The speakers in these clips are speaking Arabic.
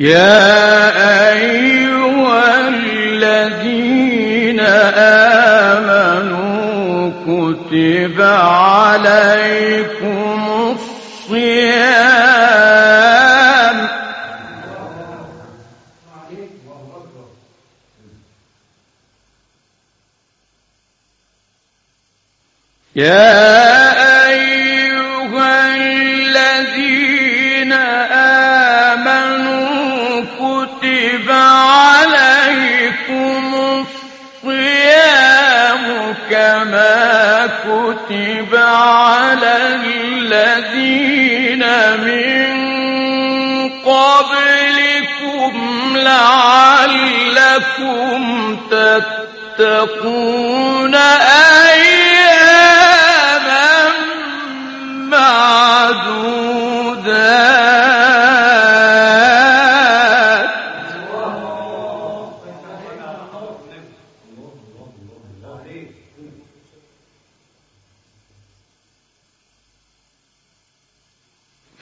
يا أيها الذين آمنوا كتب عليكم الصيام. يا كتب على الذين من قبلكم لعلكم تتقون أياما معدودات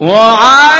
وعلى الذين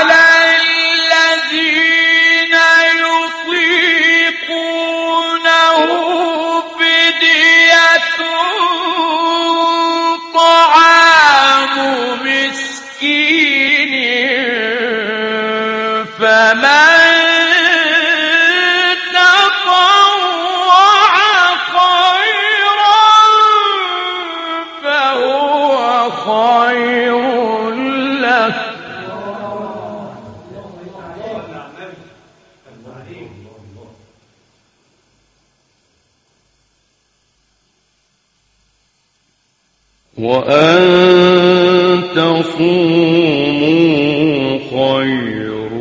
وأن تصوموا خير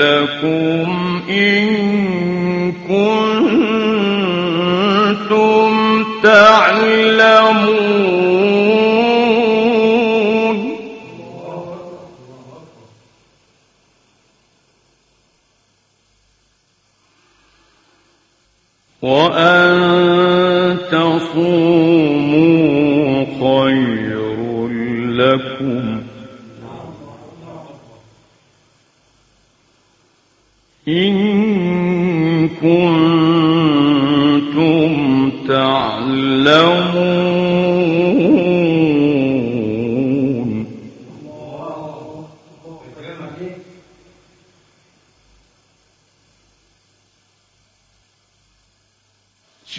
لكم إن كنتم تعلمون تصوموا خير لكم إن كنتم تعلمون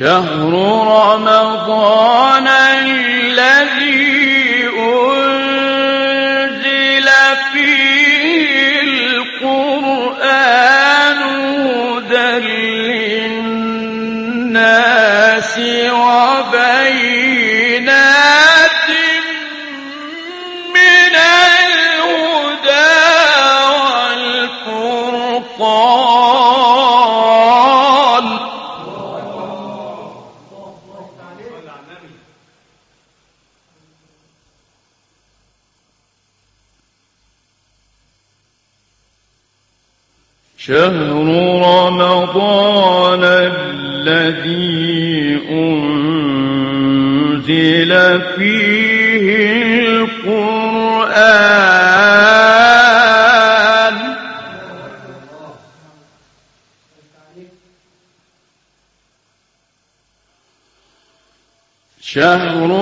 شهر رمضان. شهر رمضان الذي أنزل فيه القرآن. شهر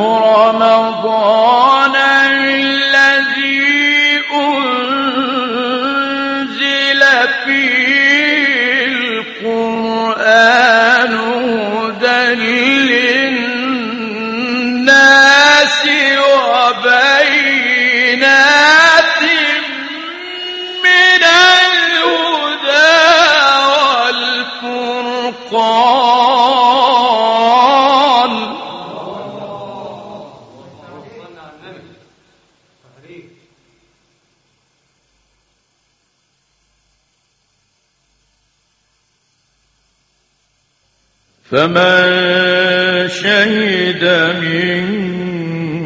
قال فمن شهد منكم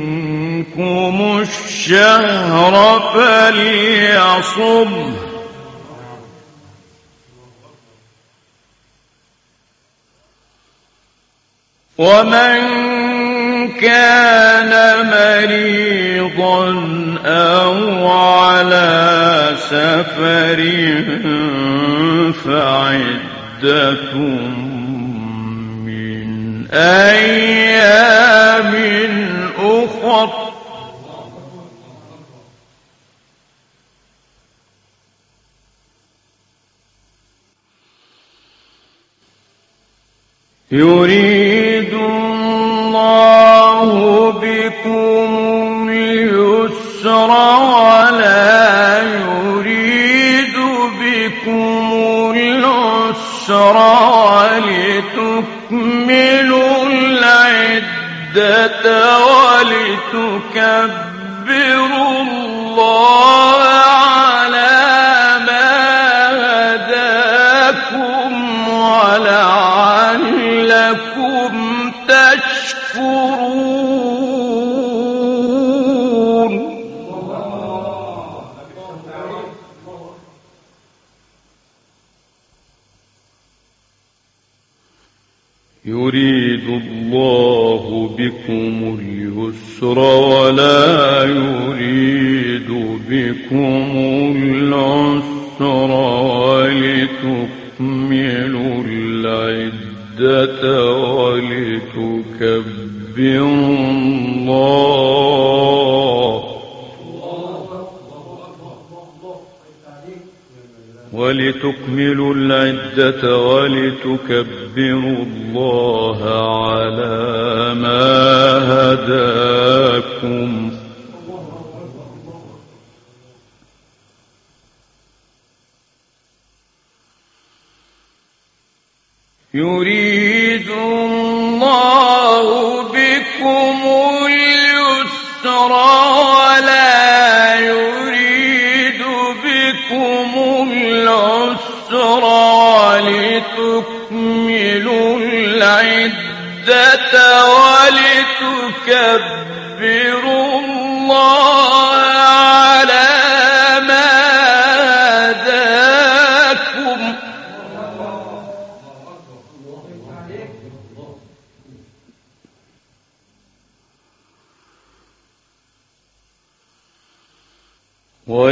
الشهر فليصمه. ومن كان مريضا أو على سفر فعدة من أيام أخر. يريد الله بكم اليسر ولا يريد بكم العسر ولتكملوا العدة ولتكبروا الله يريد الله بكم اليسر ولا يريد بكم العسر ولتكملوا العدة ولتكبروا الله ولتكملوا العدة ولتكبروا الله على ما هداكم. يريد الله بكم العدة ولتكبروا الله.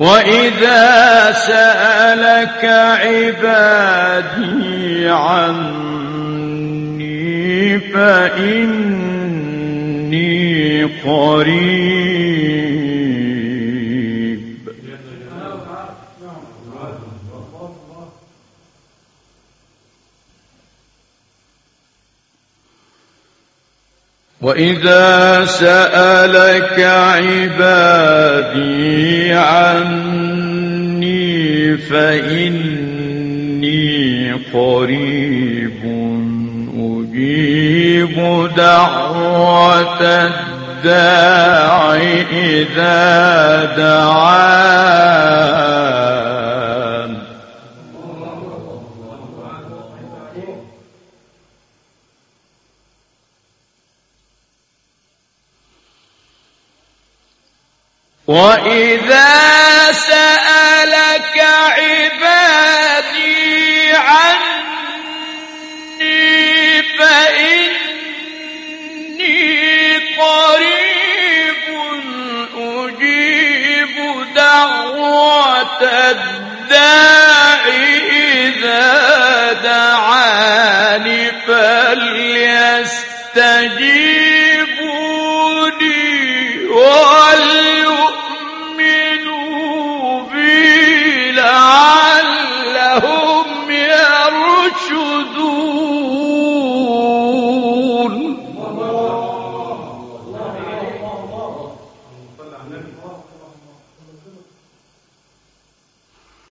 وإذا سألك عبادي عني فإني قريب وإذا سألك عبادي عني فإني قريب أجيب دعوة الداع إذا دعان. وإذا سألك عبادي عني فإني قريب أجيب دعوة الداع إذا دعاني فليستجيبوا